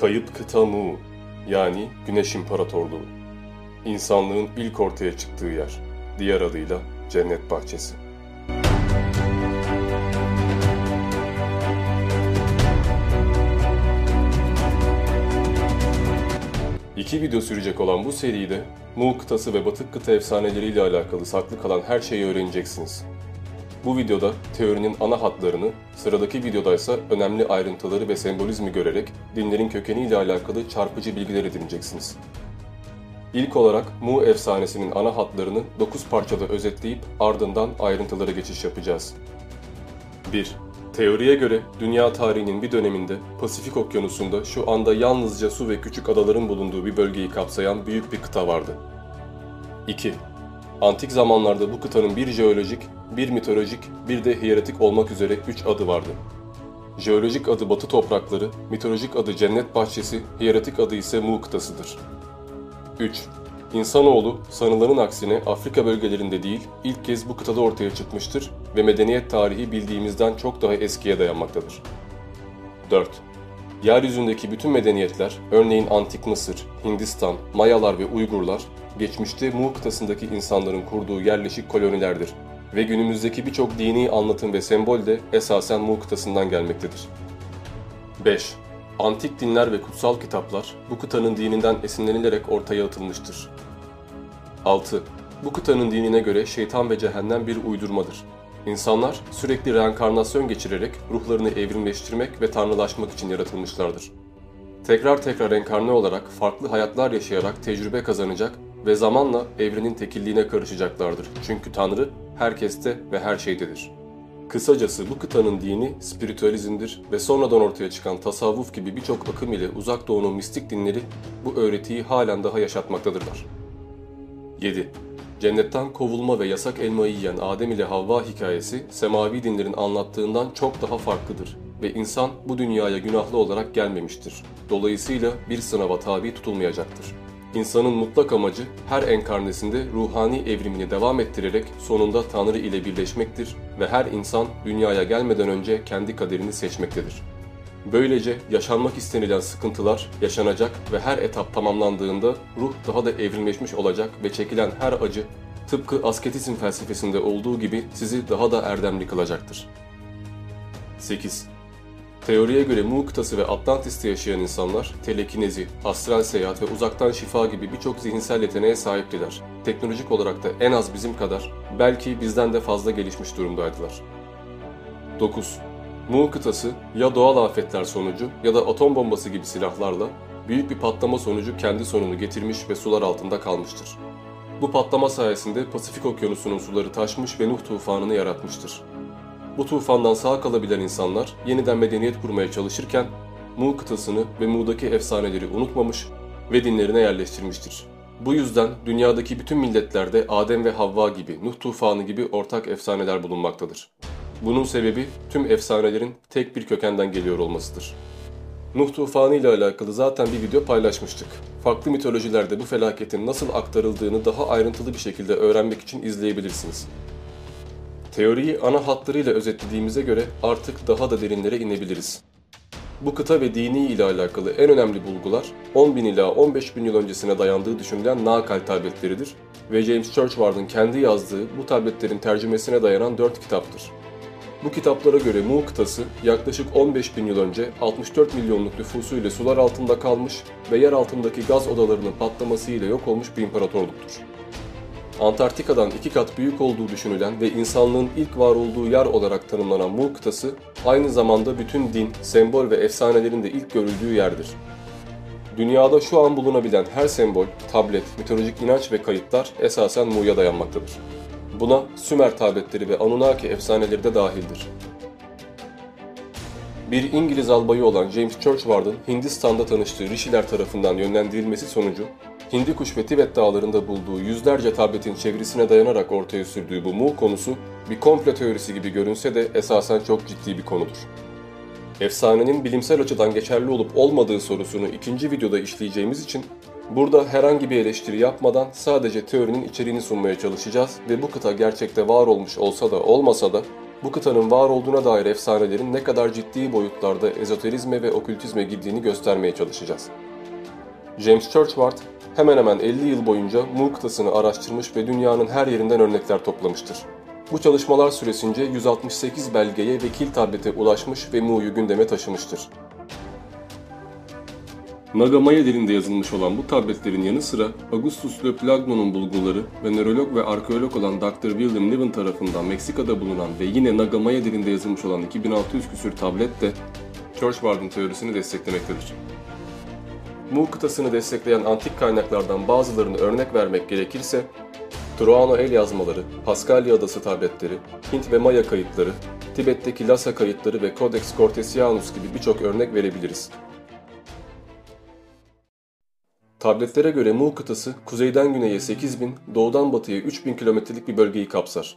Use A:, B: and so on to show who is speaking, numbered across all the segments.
A: Kayıp kıta Mu yani Güneş İmparatorluğu. İnsanlığın ilk ortaya çıktığı yer. Diğer adıyla Cennet Bahçesi. İki video sürecek olan bu seride Mu kıtası ve Batık kıta efsaneleriyle alakalı saklı kalan her şeyi öğreneceksiniz. Bu videoda teorinin ana hatlarını, sıradaki videoda ise önemli ayrıntıları ve sembolizmi görerek dinlerin kökeniyle alakalı çarpıcı bilgiler edineceksiniz. İlk olarak Mu efsanesinin ana hatlarını 9 parçada özetleyip ardından ayrıntılara geçiş yapacağız. 1. Teoriye göre dünya tarihinin bir döneminde Pasifik Okyanusu'nda şu anda yalnızca su ve küçük adaların bulunduğu bir bölgeyi kapsayan büyük bir kıta vardı. 2. Antik zamanlarda bu kıtanın bir jeolojik, bir mitolojik, bir de hiyeretik olmak üzere üç adı vardı. Jeolojik adı Batı toprakları, mitolojik adı Cennet Bahçesi, hiyeretik adı ise Mu kıtasıdır. 3. İnsanoğlu sanılanın aksine Afrika bölgelerinde değil, ilk kez bu kıtada ortaya çıkmıştır ve medeniyet tarihi bildiğimizden çok daha eskiye dayanmaktadır. 4. Yeryüzündeki bütün medeniyetler, örneğin Antik Mısır, Hindistan, Mayalar ve Uygurlar, geçmişte Mu kıtasındaki insanların kurduğu yerleşik kolonilerdir ve günümüzdeki birçok dini anlatım ve sembol de esasen Mu kıtasından gelmektedir. 5. Antik dinler ve kutsal kitaplar bu kıtanın dininden esinlenilerek ortaya atılmıştır. 6. Bu kıtanın dinine göre şeytan ve cehennem bir uydurmadır. İnsanlar sürekli reenkarnasyon geçirerek ruhlarını evrimleştirmek ve tanrılaşmak için yaratılmışlardır. Tekrar tekrar enkarne olarak farklı hayatlar yaşayarak tecrübe kazanacak ve zamanla evrenin tekilliğine karışacaklardır. Çünkü Tanrı herkeste ve her şeydedir. Kısacası bu kıtanın dini spiritüalizmdir ve sonradan ortaya çıkan tasavvuf gibi birçok akım ile uzak doğunun mistik dinleri bu öğretiyi halen daha yaşatmaktadırlar. 7. Cennetten kovulma ve yasak elmayı yiyen Adem ile Havva hikayesi semavi dinlerin anlattığından çok daha farklıdır ve insan bu dünyaya günahlı olarak gelmemiştir. Dolayısıyla bir sınava tabi tutulmayacaktır. İnsanın mutlak amacı her enkarnesinde ruhani evrimini devam ettirerek sonunda Tanrı ile birleşmektir ve her insan dünyaya gelmeden önce kendi kaderini seçmektedir. Böylece yaşanmak istenilen sıkıntılar yaşanacak ve her etap tamamlandığında ruh daha da evrimleşmiş olacak ve çekilen her acı tıpkı asketizm felsefesinde olduğu gibi sizi daha da erdemli kılacaktır. 8. Teoriye göre Mu kıtası ve Atlantis'te yaşayan insanlar telekinezi, astral seyahat ve uzaktan şifa gibi birçok zihinsel yeteneğe sahiptiler. Teknolojik olarak da en az bizim kadar, belki bizden de fazla gelişmiş durumdaydılar. 9. Mu kıtası ya doğal afetler sonucu ya da atom bombası gibi silahlarla büyük bir patlama sonucu kendi sonunu getirmiş ve sular altında kalmıştır. Bu patlama sayesinde Pasifik Okyanusu'nun suları taşmış ve Nuh tufanını yaratmıştır. Bu tufandan sağ kalabilen insanlar yeniden medeniyet kurmaya çalışırken Mu kıtasını ve Mu'daki efsaneleri unutmamış ve dinlerine yerleştirmiştir. Bu yüzden dünyadaki bütün milletlerde Adem ve Havva gibi, Nuh tufanı gibi ortak efsaneler bulunmaktadır. Bunun sebebi tüm efsanelerin tek bir kökenden geliyor olmasıdır. Nuh tufanı ile alakalı zaten bir video paylaşmıştık. Farklı mitolojilerde bu felaketin nasıl aktarıldığını daha ayrıntılı bir şekilde öğrenmek için izleyebilirsiniz. Teoriyi ana hatlarıyla özetlediğimize göre artık daha da derinlere inebiliriz. Bu kıta ve dini ile alakalı en önemli bulgular 10 bin ila 15 bin yıl öncesine dayandığı düşünülen Nakal tabletleridir ve James Churchward'ın kendi yazdığı bu tabletlerin tercümesine dayanan 4 kitaptır. Bu kitaplara göre Mu kıtası yaklaşık 15 bin yıl önce 64 milyonluk nüfusuyla sular altında kalmış ve yer altındaki gaz odalarının patlamasıyla yok olmuş bir imparatorluktur. Antarktika'dan iki kat büyük olduğu düşünülen ve insanlığın ilk var olduğu yer olarak tanımlanan Mu kıtası, aynı zamanda bütün din, sembol ve efsanelerin de ilk görüldüğü yerdir. Dünyada şu an bulunabilen her sembol, tablet, mitolojik inanç ve kayıtlar esasen Mu'ya dayanmaktadır. Buna Sümer tabletleri ve Anunnaki efsaneleri de dahildir. Bir İngiliz albayı olan James Churchward'ın Hindistan'da tanıştığı Rishiler tarafından yönlendirilmesi sonucu Hindikuş ve Tibet dağlarında bulduğu yüzlerce tabletin çevresine dayanarak ortaya sürdüğü bu Mu konusu bir komple teorisi gibi görünse de esasen çok ciddi bir konudur. Efsanenin bilimsel açıdan geçerli olup olmadığı sorusunu ikinci videoda işleyeceğimiz için burada herhangi bir eleştiri yapmadan sadece teorinin içeriğini sunmaya çalışacağız ve bu kıta gerçekte var olmuş olsa da olmasa da bu kıtanın var olduğuna dair efsanelerin ne kadar ciddi boyutlarda ezoterizme ve okültizme girdiğini göstermeye çalışacağız. James Churchward hemen hemen 50 yıl boyunca Mu kıtasını araştırmış ve dünyanın her yerinden örnekler toplamıştır. Bu çalışmalar süresince 168 belgeye ve kil tablete ulaşmış ve Mu'yu gündeme taşımıştır. Nagamaya dilinde yazılmış olan bu tabletlerin yanı sıra Augustus Le Plagno'nun bulguları ve nörolog ve arkeolog olan Dr. William Niven tarafından Meksika'da bulunan ve yine Nagamaya dilinde yazılmış olan 2600 küsür tablet de Churchward'ın teorisini desteklemektedir. Mu kıtasını destekleyen antik kaynaklardan bazılarını örnek vermek gerekirse, Truano el yazmaları, Paskalya adası tabletleri, Hint ve Maya kayıtları, Tibet'teki Lhasa kayıtları ve Codex Cortesianus gibi birçok örnek verebiliriz. Tabletlere göre Mu kıtası kuzeyden güneye 8000, doğudan batıya 3000 kilometrelik bir bölgeyi kapsar.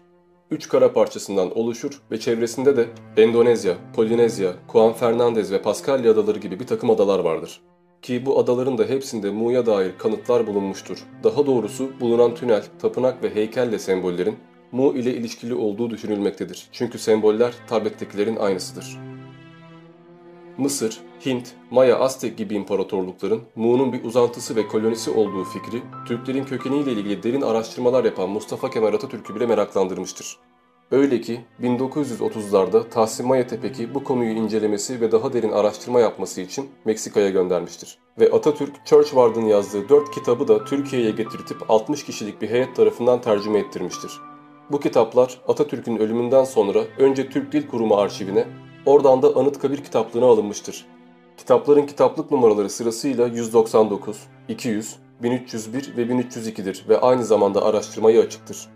A: Üç kara parçasından oluşur ve çevresinde de Endonezya, Polinezya, Juan Fernandez ve Paskalya adaları gibi bir takım adalar vardır. Ki bu adaların da hepsinde Mu'ya dair kanıtlar bulunmuştur. Daha doğrusu bulunan tünel, tapınak ve heykelle sembollerin Mu ile ilişkili olduğu düşünülmektedir. Çünkü semboller tablettekilerin aynısıdır. Mısır, Hint, Maya, Aztek gibi imparatorlukların Mu'nun bir uzantısı ve kolonisi olduğu fikri, Türklerin kökeniyle ilgili derin araştırmalar yapan Mustafa Kemal Atatürk'ü bile meraklandırmıştır. Öyle ki 1930'larda Tahsin Maya Tepeki bu konuyu incelemesi ve daha derin araştırma yapması için Meksika'ya göndermiştir. Ve Atatürk, Churchward'ın yazdığı 4 kitabı da Türkiye'ye getirtip 60 kişilik bir heyet tarafından tercüme ettirmiştir. Bu kitaplar Atatürk'ün ölümünden sonra önce Türk Dil Kurumu arşivine, oradan da Anıtkabir kitaplığına alınmıştır. Kitapların kitaplık numaraları sırasıyla 199, 200, 1301 ve 1302'dir ve aynı zamanda araştırmayı açıktır.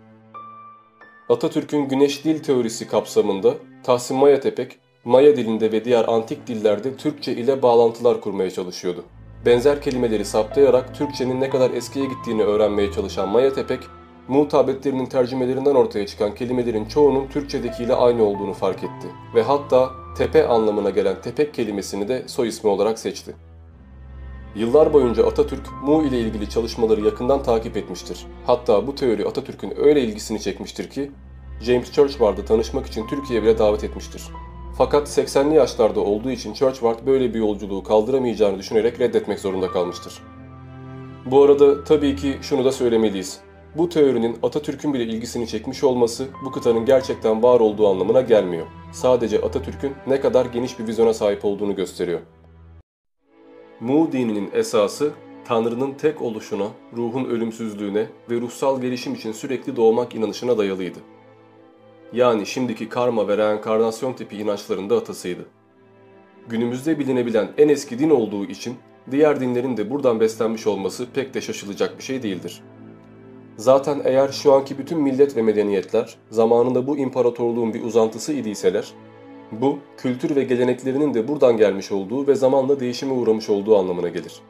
A: Atatürk'ün güneş dil teorisi kapsamında Tahsin Maya Tepek, Maya dilinde ve diğer antik dillerde Türkçe ile bağlantılar kurmaya çalışıyordu. Benzer kelimeleri saptayarak Türkçenin ne kadar eskiye gittiğini öğrenmeye çalışan Maya Tepek, Mu tabletlerinin tercümelerinden ortaya çıkan kelimelerin çoğunun Türkçedekiyle aynı olduğunu fark etti ve hatta tepe anlamına gelen tepek kelimesini de soy ismi olarak seçti. Yıllar boyunca Atatürk Mu ile ilgili çalışmaları yakından takip etmiştir. Hatta bu teori Atatürk'ün öyle ilgisini çekmiştir ki James Churchward'ı tanışmak için Türkiye'ye bile davet etmiştir. Fakat 80'li yaşlarda olduğu için Churchward böyle bir yolculuğu kaldıramayacağını düşünerek reddetmek zorunda kalmıştır. Bu arada tabii ki şunu da söylemeliyiz. Bu teorinin Atatürk'ün bile ilgisini çekmiş olması bu kıtanın gerçekten var olduğu anlamına gelmiyor. Sadece Atatürk'ün ne kadar geniş bir vizyona sahip olduğunu gösteriyor. Mu dininin esası Tanrı'nın tek oluşuna, ruhun ölümsüzlüğüne ve ruhsal gelişim için sürekli doğmak inanışına dayalıydı. Yani şimdiki karma ve reenkarnasyon tipi inançların da atasıydı. Günümüzde bilinebilen en eski din olduğu için diğer dinlerin de buradan beslenmiş olması pek de şaşılacak bir şey değildir. Zaten eğer şu anki bütün millet ve medeniyetler zamanında bu imparatorluğun bir uzantısı idiyseler, bu, kültür ve geleneklerinin de buradan gelmiş olduğu ve zamanla değişime uğramış olduğu anlamına gelir.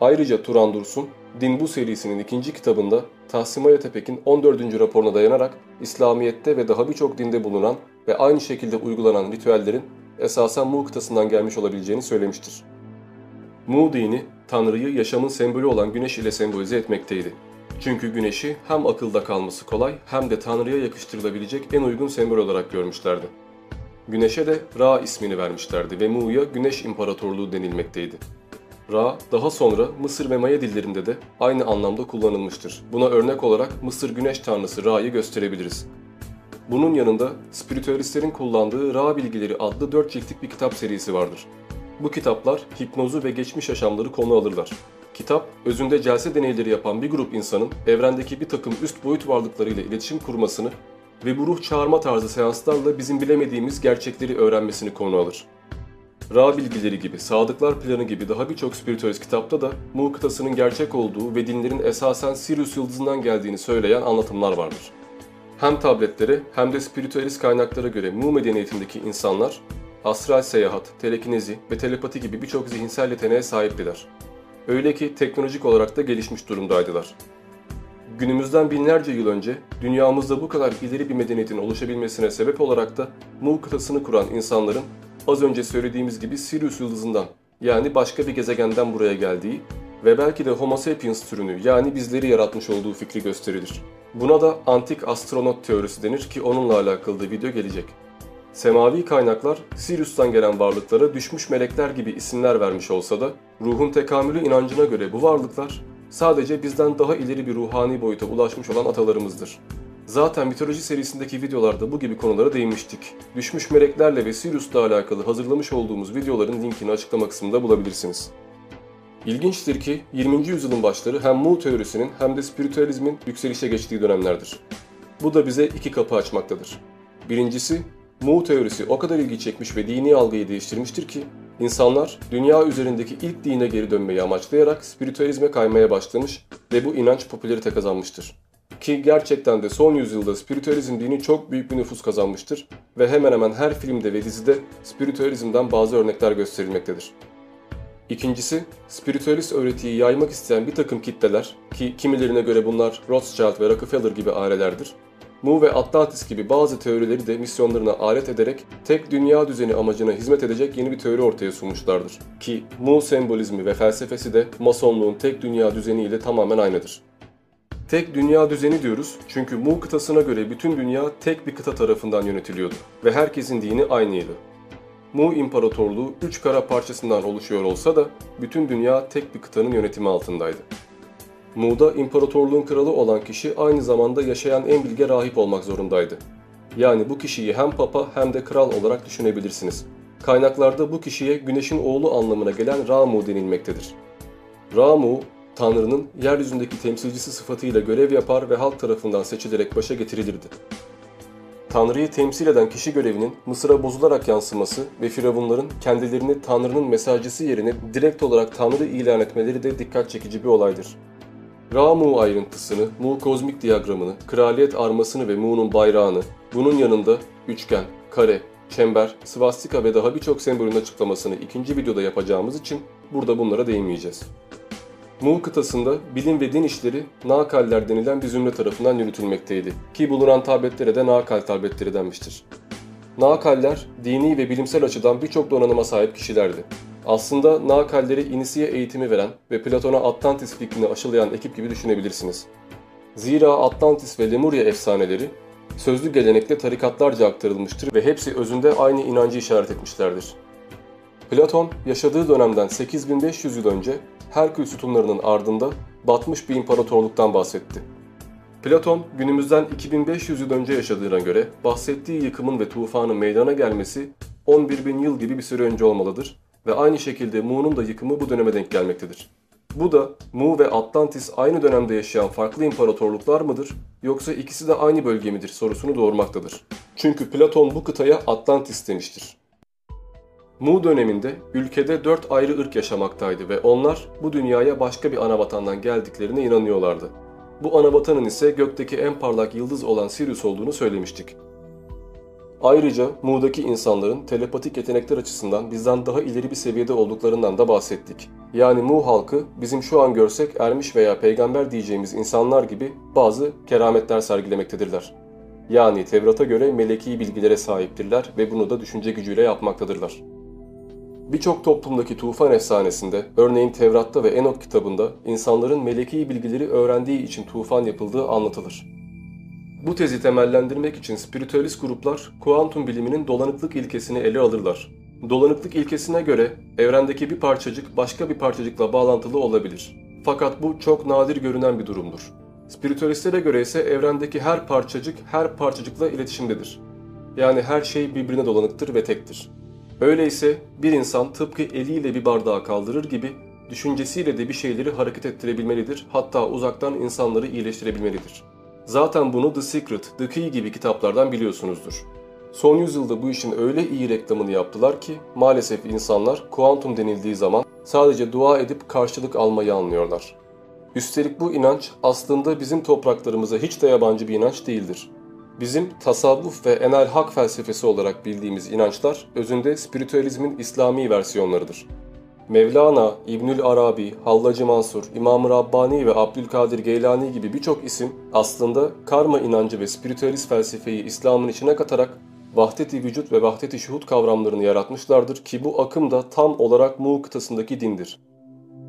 A: Ayrıca Turan Dursun, Din Bu serisinin ikinci kitabında Tahsim Ayatepek'in 14. raporuna dayanarak İslamiyet'te ve daha birçok dinde bulunan ve aynı şekilde uygulanan ritüellerin esasen Mu kıtasından gelmiş olabileceğini söylemiştir. Mu dini, Tanrı'yı yaşamın sembolü olan güneş ile sembolize etmekteydi. Çünkü güneşi hem akılda kalması kolay hem de Tanrı'ya yakıştırılabilecek en uygun sembol olarak görmüşlerdi. Güneşe de Ra ismini vermişlerdi ve Mu'ya Güneş İmparatorluğu denilmekteydi. Ra daha sonra Mısır ve Maya dillerinde de aynı anlamda kullanılmıştır. Buna örnek olarak Mısır güneş tanrısı Ra'yı gösterebiliriz. Bunun yanında spiritüalistlerin kullandığı Ra Bilgileri adlı 4 ciltlik bir kitap serisi vardır. Bu kitaplar hipnozu ve geçmiş yaşamları konu alırlar. Kitap, özünde celse deneyleri yapan bir grup insanın evrendeki bir takım üst boyut varlıklarıyla iletişim kurmasını ve bu ruh çağırma tarzı seanslarla bizim bilemediğimiz gerçekleri öğrenmesini konu alır. Ra bilgileri gibi, Sadıklar Planı gibi daha birçok spiritüalist kitapta da Mu kıtasının gerçek olduğu ve dinlerin esasen Sirius yıldızından geldiğini söyleyen anlatımlar vardır. Hem tabletlere hem de spiritüalist kaynaklara göre Mu medeniyetindeki insanlar astral seyahat, telekinezi ve telepati gibi birçok zihinsel yeteneğe sahiptiler. Öyle ki teknolojik olarak da gelişmiş durumdaydılar. Günümüzden binlerce yıl önce dünyamızda bu kadar ileri bir medeniyetin oluşabilmesine sebep olarak da Mu kıtasını kuran insanların az önce söylediğimiz gibi Sirius yıldızından yani başka bir gezegenden buraya geldiği ve belki de Homo sapiens türünü yani bizleri yaratmış olduğu fikri gösterilir. Buna da antik astronot teorisi denir ki onunla alakalı da video gelecek. Semavi kaynaklar Sirius'tan gelen varlıklara düşmüş melekler gibi isimler vermiş olsa da ruhun tekamülü inancına göre bu varlıklar sadece bizden daha ileri bir ruhani boyuta ulaşmış olan atalarımızdır. Zaten mitoloji serisindeki videolarda bu gibi konulara değinmiştik. Düşmüş meleklerle ve Sirius'la alakalı hazırlamış olduğumuz videoların linkini açıklama kısmında bulabilirsiniz. İlginçtir ki 20. yüzyılın başları hem Mu teorisinin hem de spiritüalizmin yükselişe geçtiği dönemlerdir. Bu da bize iki kapı açmaktadır. Birincisi, Mu teorisi o kadar ilgi çekmiş ve dini algıyı değiştirmiştir ki insanlar dünya üzerindeki ilk dine geri dönmeyi amaçlayarak spiritüalizme kaymaya başlamış ve bu inanç popülerite kazanmıştır. Ki gerçekten de son yüzyılda spiritüalizm dini çok büyük bir nüfus kazanmıştır ve hemen hemen her filmde ve dizide spiritüalizmden bazı örnekler gösterilmektedir. İkincisi, spiritüalist öğretiyi yaymak isteyen bir takım kitleler ki kimilerine göre bunlar Rothschild ve Rockefeller gibi ailelerdir, Mu ve Atlantis gibi bazı teorileri de misyonlarına alet ederek tek dünya düzeni amacına hizmet edecek yeni bir teori ortaya sunmuşlardır. Ki Mu sembolizmi ve felsefesi de Masonluğun tek dünya düzeni ile tamamen aynıdır. Tek dünya düzeni diyoruz çünkü Mu kıtasına göre bütün dünya tek bir kıta tarafından yönetiliyordu ve herkesin dini aynıydı. Mu İmparatorluğu üç kara parçasından oluşuyor olsa da bütün dünya tek bir kıtanın yönetimi altındaydı. Mu'da imparatorluğun kralı olan kişi aynı zamanda yaşayan en bilge rahip olmak zorundaydı. Yani bu kişiyi hem papa hem de kral olarak düşünebilirsiniz. Kaynaklarda bu kişiye güneşin oğlu anlamına gelen Ramu denilmektedir. Ramu, Tanrı'nın yeryüzündeki temsilcisi sıfatıyla görev yapar ve halk tarafından seçilerek başa getirilirdi. Tanrı'yı temsil eden kişi görevinin Mısır'a bozularak yansıması ve firavunların kendilerini Tanrı'nın mesajcısı yerine direkt olarak Tanrı ilan etmeleri de dikkat çekici bir olaydır. Ra-Mu ayrıntısını, Mu kozmik diyagramını, kraliyet armasını ve Mu'nun bayrağını, bunun yanında üçgen, kare, çember, svastika ve daha birçok sembolün açıklamasını ikinci videoda yapacağımız için burada bunlara değinmeyeceğiz. Mu kıtasında bilim ve din işleri Nakaller denilen bir zümre tarafından yürütülmekteydi ki bulunan tabletlere de Nakal tabletleri denmiştir. Nakaller dini ve bilimsel açıdan birçok donanıma sahip kişilerdi. Aslında Nakalleri inisiye eğitimi veren ve Platon'a Atlantis fikrini aşılayan ekip gibi düşünebilirsiniz. Zira Atlantis ve Lemuria efsaneleri sözlü gelenekle tarikatlarca aktarılmıştır ve hepsi özünde aynı inancı işaret etmişlerdir. Platon yaşadığı dönemden 8500 yıl önce Herkül sütunlarının ardında batmış bir imparatorluktan bahsetti. Platon günümüzden 2500 yıl önce yaşadığına göre bahsettiği yıkımın ve tufanın meydana gelmesi 11 bin yıl gibi bir süre önce olmalıdır ve aynı şekilde Mu'nun da yıkımı bu döneme denk gelmektedir. Bu da Mu ve Atlantis aynı dönemde yaşayan farklı imparatorluklar mıdır yoksa ikisi de aynı bölge midir sorusunu doğurmaktadır. Çünkü Platon bu kıtaya Atlantis demiştir. Mu döneminde ülkede dört ayrı ırk yaşamaktaydı ve onlar bu dünyaya başka bir anavatandan geldiklerine inanıyorlardı. Bu anavatanın ise gökteki en parlak yıldız olan Sirius olduğunu söylemiştik. Ayrıca Mu'daki insanların telepatik yetenekler açısından bizden daha ileri bir seviyede olduklarından da bahsettik. Yani Mu halkı bizim şu an görsek ermiş veya peygamber diyeceğimiz insanlar gibi bazı kerametler sergilemektedirler. Yani Tevrat'a göre meleki bilgilere sahiptirler ve bunu da düşünce gücüyle yapmaktadırlar. Birçok toplumdaki tufan efsanesinde, örneğin Tevrat'ta ve Enok kitabında insanların meleki bilgileri öğrendiği için tufan yapıldığı anlatılır. Bu tezi temellendirmek için spiritüalist gruplar kuantum biliminin dolanıklık ilkesini ele alırlar. Dolanıklık ilkesine göre evrendeki bir parçacık başka bir parçacıkla bağlantılı olabilir. Fakat bu çok nadir görünen bir durumdur. Spiritüalistlere göre ise evrendeki her parçacık her parçacıkla iletişimdedir. Yani her şey birbirine dolanıktır ve tektir. Öyleyse bir insan tıpkı eliyle bir bardağı kaldırır gibi düşüncesiyle de bir şeyleri hareket ettirebilmelidir, hatta uzaktan insanları iyileştirebilmelidir. Zaten bunu The Secret, The Key gibi kitaplardan biliyorsunuzdur. Son yüzyılda bu işin öyle iyi reklamını yaptılar ki maalesef insanlar kuantum denildiği zaman sadece dua edip karşılık almayı anlıyorlar. Üstelik bu inanç aslında bizim topraklarımıza hiç de yabancı bir inanç değildir. Bizim tasavvuf ve enel hak felsefesi olarak bildiğimiz inançlar özünde spiritüalizmin İslami versiyonlarıdır. Mevlana, İbnül Arabi, Hallacı Mansur, İmam-ı Rabbani ve Abdülkadir Geylani gibi birçok isim aslında karma inancı ve spiritüalist felsefeyi İslam'ın içine katarak vahdet-i vücut ve vahdet-i şuhud kavramlarını yaratmışlardır ki bu akım da tam olarak Mu kıtasındaki dindir.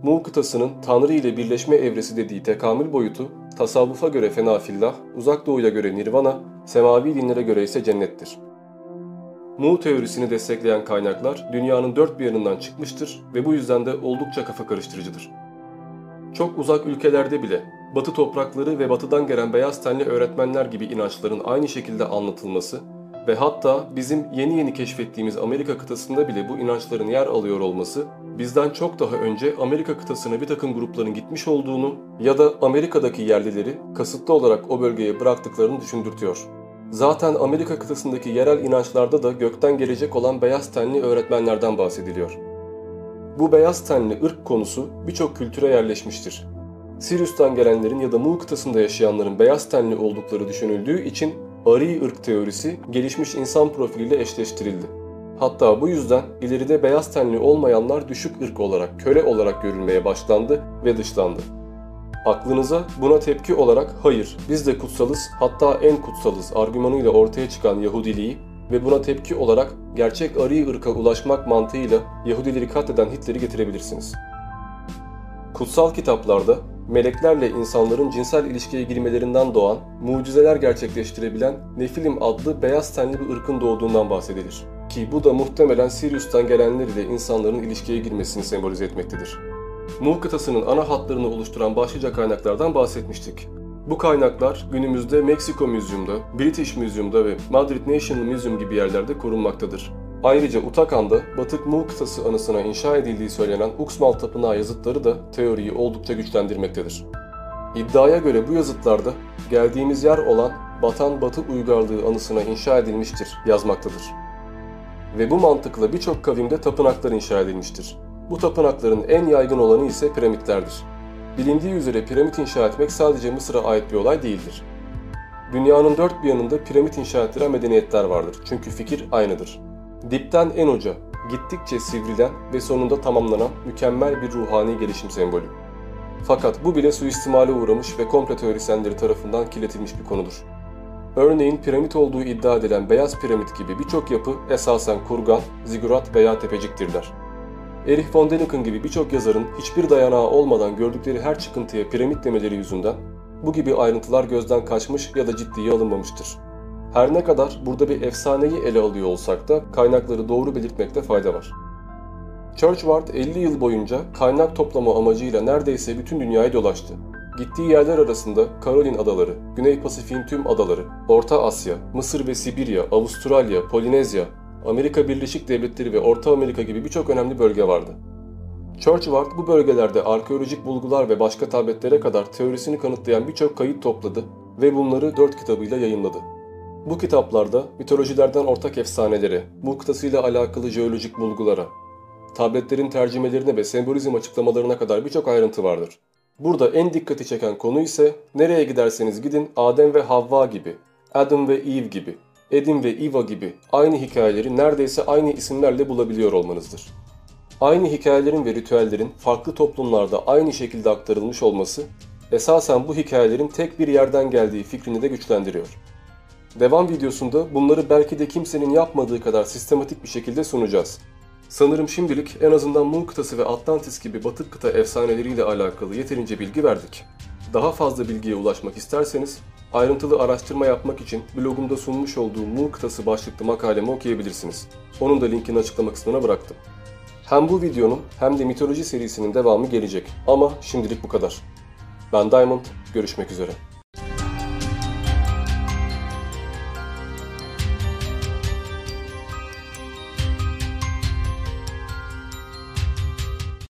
A: Mu kıtasının Tanrı ile birleşme evresi dediği tekamül boyutu, tasavvufa göre fenafillah, uzak doğuya göre nirvana, semavi dinlere göre ise cennettir. Mu teorisini destekleyen kaynaklar dünyanın dört bir yanından çıkmıştır ve bu yüzden de oldukça kafa karıştırıcıdır. Çok uzak ülkelerde bile Batı toprakları ve batıdan gelen beyaz tenli öğretmenler gibi inançların aynı şekilde anlatılması ve hatta bizim yeni yeni keşfettiğimiz Amerika kıtasında bile bu inançların yer alıyor olması bizden çok daha önce Amerika kıtasına bir takım grupların gitmiş olduğunu ya da Amerika'daki yerlileri kasıtlı olarak o bölgeye bıraktıklarını düşündürtüyor. Zaten Amerika kıtasındaki yerel inançlarda da gökten gelecek olan beyaz tenli öğretmenlerden bahsediliyor. Bu beyaz tenli ırk konusu birçok kültüre yerleşmiştir. Sirius'tan gelenlerin ya da Mu kıtasında yaşayanların beyaz tenli oldukları düşünüldüğü için Ari ırk teorisi gelişmiş insan profiliyle eşleştirildi. Hatta bu yüzden ileride beyaz tenli olmayanlar düşük ırk olarak, köle olarak görülmeye başlandı ve dışlandı. Aklınıza buna tepki olarak hayır biz de kutsalız hatta en kutsalız argümanıyla ortaya çıkan Yahudiliği ve buna tepki olarak gerçek Ari ırka ulaşmak mantığıyla Yahudileri katleden Hitler'i getirebilirsiniz. Kutsal kitaplarda meleklerle insanların cinsel ilişkiye girmelerinden doğan, mucizeler gerçekleştirebilen Nefilim adlı beyaz tenli bir ırkın doğduğundan bahsedilir. Ki bu da muhtemelen Sirius'tan gelenler ile insanların ilişkiye girmesini sembolize etmektedir. Mu kıtasının ana hatlarını oluşturan başlıca kaynaklardan bahsetmiştik. Bu kaynaklar günümüzde Meksiko Müzyum'da, British Museum'da ve Madrid National Museum gibi yerlerde korunmaktadır. Ayrıca Utakan'da Batık Mu kıtası anısına inşa edildiği söylenen Uxmal Tapınağı yazıtları da teoriyi oldukça güçlendirmektedir. İddiaya göre bu yazıtlarda geldiğimiz yer olan Batan Batı uygarlığı anısına inşa edilmiştir yazmaktadır. Ve bu mantıkla birçok kavimde tapınaklar inşa edilmiştir. Bu tapınakların en yaygın olanı ise piramitlerdir. Bilindiği üzere piramit inşa etmek sadece Mısır'a ait bir olay değildir. Dünyanın dört bir yanında piramit inşa ettiren medeniyetler vardır çünkü fikir aynıdır. Dipten en uca, gittikçe sivrilen ve sonunda tamamlanan mükemmel bir ruhani gelişim sembolü. Fakat bu bile suistimale uğramış ve komple teorisyenleri tarafından kirletilmiş bir konudur. Örneğin piramit olduğu iddia edilen Beyaz Piramit gibi birçok yapı esasen kurgan, zigurat veya tepeciktirler. Erich von Däniken gibi birçok yazarın hiçbir dayanağı olmadan gördükleri her çıkıntıya piramit demeleri yüzünden bu gibi ayrıntılar gözden kaçmış ya da ciddiye alınmamıştır. Her ne kadar burada bir efsaneyi ele alıyor olsak da kaynakları doğru belirtmekte fayda var. Churchward 50 yıl boyunca kaynak toplama amacıyla neredeyse bütün dünyayı dolaştı. Gittiği yerler arasında Karolin Adaları, Güney Pasifik'in tüm adaları, Orta Asya, Mısır ve Sibirya, Avustralya, Polinezya, Amerika Birleşik Devletleri ve Orta Amerika gibi birçok önemli bölge vardı. Churchward bu bölgelerde arkeolojik bulgular ve başka tabletlere kadar teorisini kanıtlayan birçok kayıt topladı ve bunları dört kitabıyla yayınladı. Bu kitaplarda mitolojilerden ortak efsanelere, bu kıtasıyla alakalı jeolojik bulgulara, tabletlerin tercümelerine ve sembolizm açıklamalarına kadar birçok ayrıntı vardır. Burada en dikkati çeken konu ise nereye giderseniz gidin Adem ve Havva gibi, Adam ve Eve gibi, Edim ve Eva gibi aynı hikayeleri neredeyse aynı isimlerle bulabiliyor olmanızdır. Aynı hikayelerin ve ritüellerin farklı toplumlarda aynı şekilde aktarılmış olması esasen bu hikayelerin tek bir yerden geldiği fikrini de güçlendiriyor. Devam videosunda bunları belki de kimsenin yapmadığı kadar sistematik bir şekilde sunacağız. Sanırım şimdilik en azından Mu kıtası ve Atlantis gibi batık kıta efsaneleriyle alakalı yeterince bilgi verdik. Daha fazla bilgiye ulaşmak isterseniz ayrıntılı araştırma yapmak için blogumda sunmuş olduğum Mu kıtası başlıklı makalemi okuyabilirsiniz. Onun da linkini açıklama kısmına bıraktım. Hem bu videonun hem de mitoloji serisinin devamı gelecek ama şimdilik bu kadar. Ben Diamond, görüşmek üzere.